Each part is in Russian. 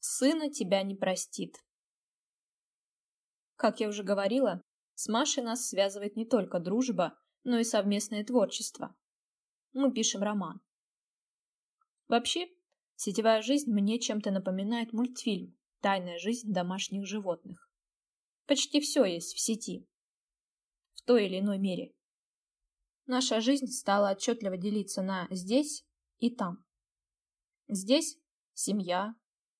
Сына тебя не простит. Как я уже говорила, с Машей нас связывает не только дружба, но и совместное творчество. Мы пишем роман. Вообще, сетевая жизнь мне чем-то напоминает мультфильм «Тайная жизнь домашних животных». Почти все есть в сети. В той или иной мере. Наша жизнь стала отчетливо делиться на «здесь» и «там». Здесь семья,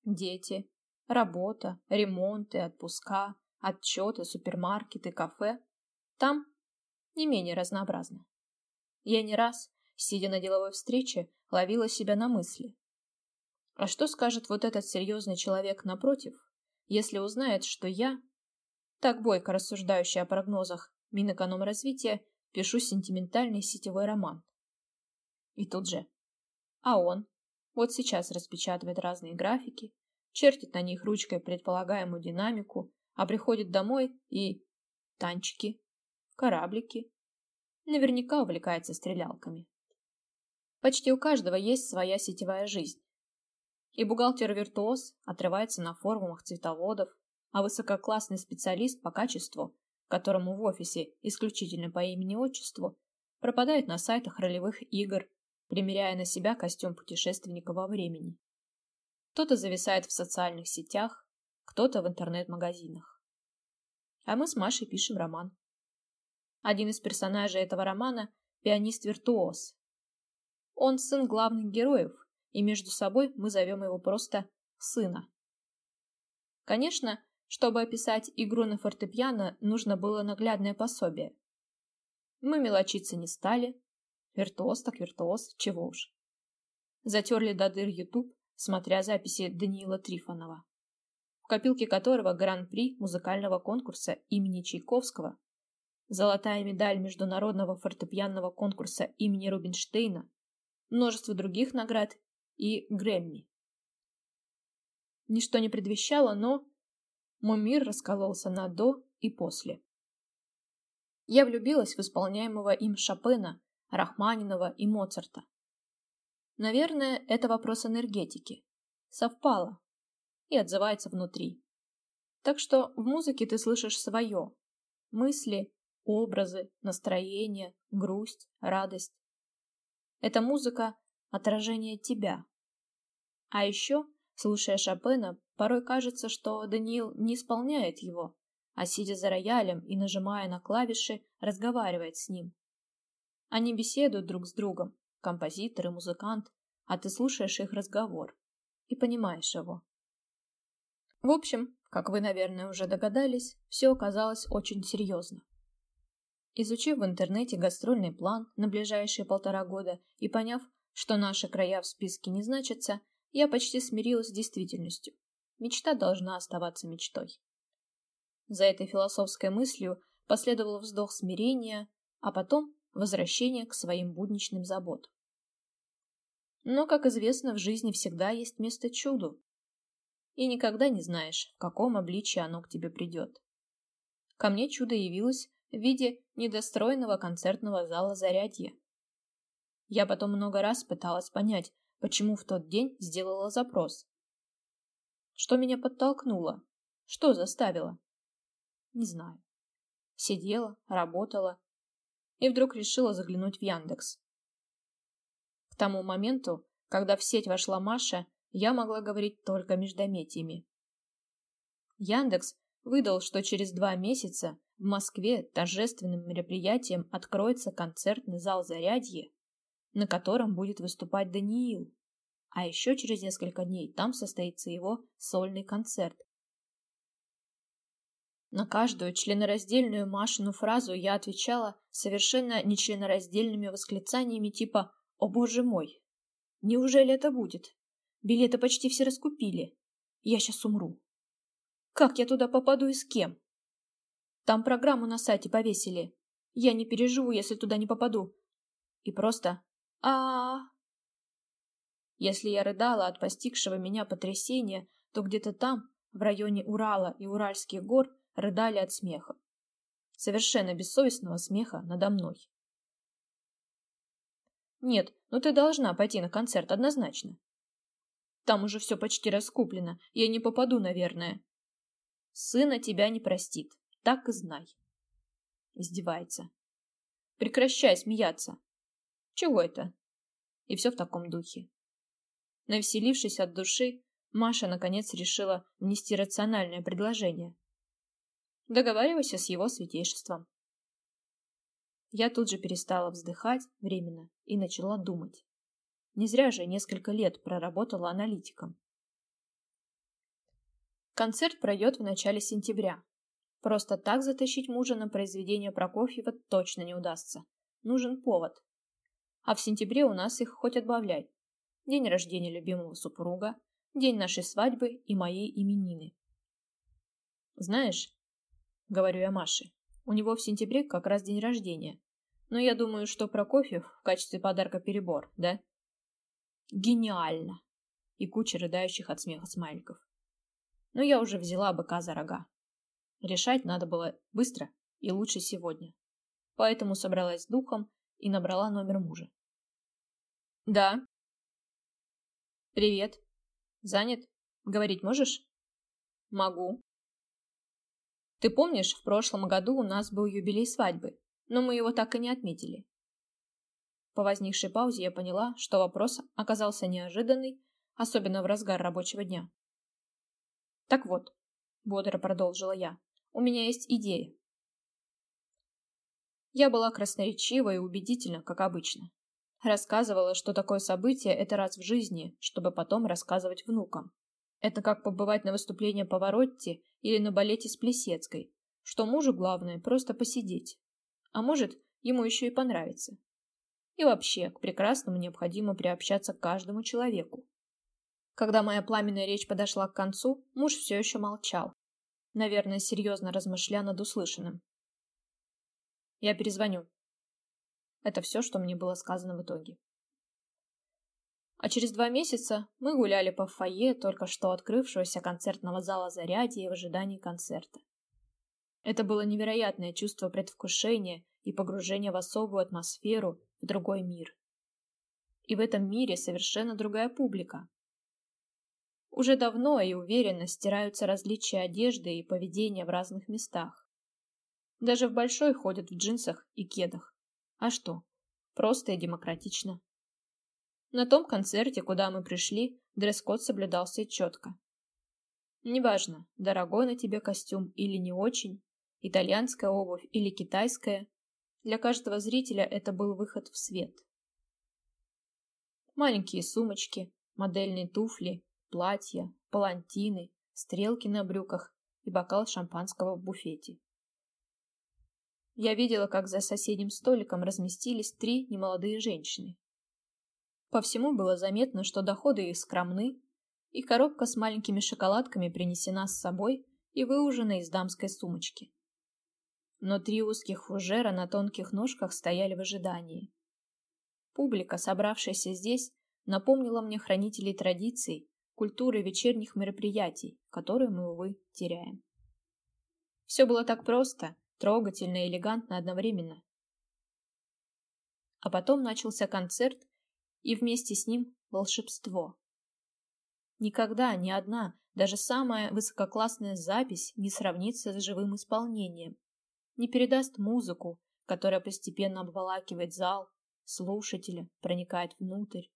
дети, работа, ремонты, отпуска, отчеты, супермаркеты, кафе. Там не менее разнообразно. Я не раз, сидя на деловой встрече, ловила себя на мысли. А что скажет вот этот серьезный человек напротив, если узнает, что я, так бойко рассуждающий о прогнозах Минэкономразвития, пишу сентиментальный сетевой роман? И тут же. А он? Вот сейчас распечатывает разные графики, чертит на них ручкой предполагаемую динамику, а приходит домой и... танчики, кораблики. Наверняка увлекается стрелялками. Почти у каждого есть своя сетевая жизнь. И бухгалтер-виртуоз отрывается на форумах цветоводов, а высококлассный специалист по качеству, которому в офисе исключительно по имени-отчеству, пропадает на сайтах ролевых игр, примеряя на себя костюм путешественника во времени. Кто-то зависает в социальных сетях, кто-то в интернет-магазинах. А мы с Машей пишем роман. Один из персонажей этого романа – пианист-виртуоз. Он сын главных героев, и между собой мы зовем его просто «сына». Конечно, чтобы описать игру на фортепиано, нужно было наглядное пособие. Мы мелочиться не стали. Виртуоз так виртуоз, чего уж. Затерли до дыр YouTube, смотря записи Даниила Трифонова, в копилке которого гран-при музыкального конкурса имени Чайковского, золотая медаль международного фортепианного конкурса имени Рубинштейна, множество других наград и Грэмми. Ничто не предвещало, но мой мир раскололся на «до» и «после». Я влюбилась в исполняемого им Шопена, Рахманинова и Моцарта. Наверное, это вопрос энергетики. Совпало. И отзывается внутри. Так что в музыке ты слышишь свое. Мысли, образы, настроение, грусть, радость. Эта музыка – отражение тебя. А еще, слушая Шопена, порой кажется, что Даниил не исполняет его, а сидя за роялем и нажимая на клавиши, разговаривает с ним. Они беседуют друг с другом, композитор и музыкант, а ты слушаешь их разговор и понимаешь его. В общем, как вы, наверное, уже догадались, все оказалось очень серьезно. Изучив в интернете гастрольный план на ближайшие полтора года и поняв, что наши края в списке не значатся, я почти смирилась с действительностью. Мечта должна оставаться мечтой. За этой философской мыслью последовал вздох смирения, а потом возвращение к своим будничным заботам. Но, как известно, в жизни всегда есть место чуду. И никогда не знаешь, в каком обличии оно к тебе придет. Ко мне чудо явилось в виде недостроенного концертного зала «Зарядье». Я потом много раз пыталась понять, почему в тот день сделала запрос. Что меня подтолкнуло? Что заставило? Не знаю. Сидела, работала и вдруг решила заглянуть в Яндекс. К тому моменту, когда в сеть вошла Маша, я могла говорить только междометиями. Яндекс выдал, что через два месяца в Москве торжественным мероприятием откроется концертный зал «Зарядье», на котором будет выступать Даниил. А еще через несколько дней там состоится его сольный концерт. На каждую членораздельную Машину фразу я отвечала совершенно нечленораздельными восклицаниями типа «О боже мой! Неужели это будет? Билеты почти все раскупили. Я сейчас умру. Как я туда попаду и с кем? Там программу на сайте повесили. Я не переживу, если туда не попаду. И просто а, -а, -а. Если я рыдала от постигшего меня потрясения, то где-то там, в районе Урала и Уральских гор, рыдали от смеха. Совершенно бессовестного смеха надо мной. Нет, ну ты должна пойти на концерт однозначно. Там уже все почти раскуплено. Я не попаду, наверное. Сына тебя не простит. Так и знай. Издевается. Прекращай смеяться. Чего это? И все в таком духе. Навеселившись от души, Маша наконец решила внести рациональное предложение. Договаривайся с его святейшеством. Я тут же перестала вздыхать временно и начала думать. Не зря же несколько лет проработала аналитиком. Концерт пройдет в начале сентября. Просто так затащить мужа на произведение Прокофьева точно не удастся. Нужен повод. А в сентябре у нас их хоть отбавляй. День рождения любимого супруга, день нашей свадьбы и моей именины. Знаешь, говорю я Маше, у него в сентябре как раз день рождения. Но я думаю, что Прокофьев в качестве подарка перебор, да? Гениально! И куча рыдающих от смеха смайликов. Но я уже взяла быка за рога. Решать надо было быстро и лучше сегодня. Поэтому собралась с духом и набрала номер мужа. «Да». «Привет. Занят? Говорить можешь?» «Могу». «Ты помнишь, в прошлом году у нас был юбилей свадьбы, но мы его так и не отметили. По возникшей паузе я поняла, что вопрос оказался неожиданный, особенно в разгар рабочего дня. «Так вот», — бодро продолжила я, — «у меня есть идея». Я была красноречива и убедительна, как обычно. Рассказывала, что такое событие – это раз в жизни, чтобы потом рассказывать внукам. Это как побывать на выступлении Поворотти или на балете с Плесецкой, что мужу главное просто посидеть. А может, ему еще и понравится. И вообще, к прекрасному необходимо приобщаться к каждому человеку. Когда моя пламенная речь подошла к концу, муж все еще молчал. Наверное, серьезно размышляя над услышанным. Я перезвоню. Это все, что мне было сказано в итоге. А через два месяца мы гуляли по фойе только что открывшегося концертного зала Зарядье в ожидании концерта. Это было невероятное чувство предвкушения и погружения в особую атмосферу, в другой мир. И в этом мире совершенно другая публика. Уже давно и уверенно стираются различия одежды и поведения в разных местах. Даже в большой ходят в джинсах и кедах. А что? Просто и демократично. На том концерте, куда мы пришли, дресс-код соблюдался четко. Неважно, дорогой на тебе костюм или не очень, итальянская обувь или китайская, для каждого зрителя это был выход в свет. Маленькие сумочки, модельные туфли, платья, палантины, стрелки на брюках и бокал шампанского в буфете. Я видела, как за соседним столиком разместились три немолодые женщины. По всему было заметно, что доходы их скромны, и коробка с маленькими шоколадками принесена с собой и выужена из дамской сумочки но три узких фужера на тонких ножках стояли в ожидании. Публика, собравшаяся здесь, напомнила мне хранителей традиций, культуры вечерних мероприятий, которые мы, увы, теряем. Все было так просто, трогательно и элегантно одновременно. А потом начался концерт, и вместе с ним волшебство. Никогда ни одна, даже самая высококлассная запись не сравнится с живым исполнением, не передаст музыку, которая постепенно обволакивает зал, слушателя, проникает внутрь.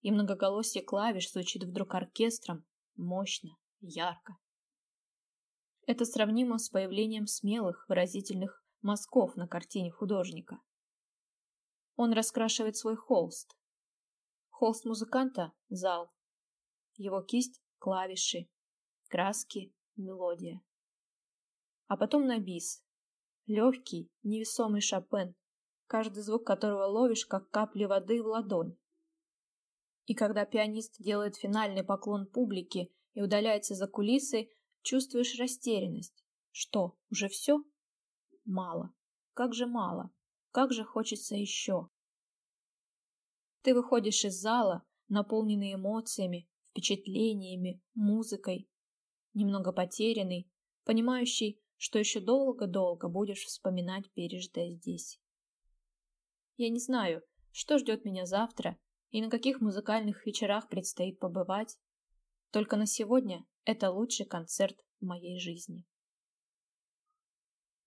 И многоголосие клавиш звучит вдруг оркестром, мощно, ярко. Это сравнимо с появлением смелых, выразительных мазков на картине художника. Он раскрашивает свой холст. Холст музыканта – зал. Его кисть – клавиши, краски, мелодия. А потом на бис, Легкий, невесомый Шопен, каждый звук которого ловишь, как капли воды в ладонь. И когда пианист делает финальный поклон публике и удаляется за кулисы, чувствуешь растерянность. Что, уже все? Мало. Как же мало. Как же хочется еще. Ты выходишь из зала, наполненный эмоциями, впечатлениями, музыкой, немного потерянный, понимающий, что еще долго-долго будешь вспоминать пережитое здесь. Я не знаю, что ждет меня завтра, и на каких музыкальных вечерах предстоит побывать. Только на сегодня это лучший концерт в моей жизни.